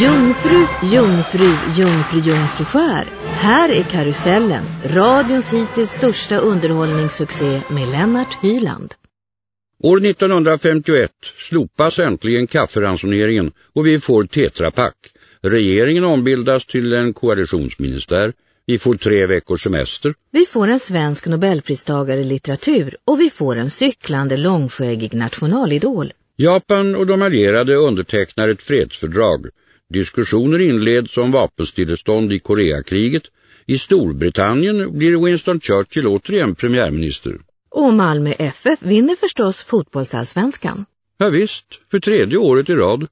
Jungfru, jungfru, jungfru, jungfruskär. Här är Karusellen, radions hittills största underhållningssuccé med Lennart Hyland. År 1951 slopas äntligen kafferansoneringen och vi får tetrapack. Regeringen ombildas till en koalitionsministär. Vi får tre veckors semester. Vi får en svensk nobelpristagare i litteratur och vi får en cyklande långskägig nationalidol. Japan och de allierade undertecknar ett fredsfördrag. Diskussioner inleds om vapenstillestånd i Koreakriget. I Storbritannien blir Winston Churchill återigen premiärminister. Och Malmö FF vinner förstås fotbollsallsvenskan. Ja visst, för tredje året i rad.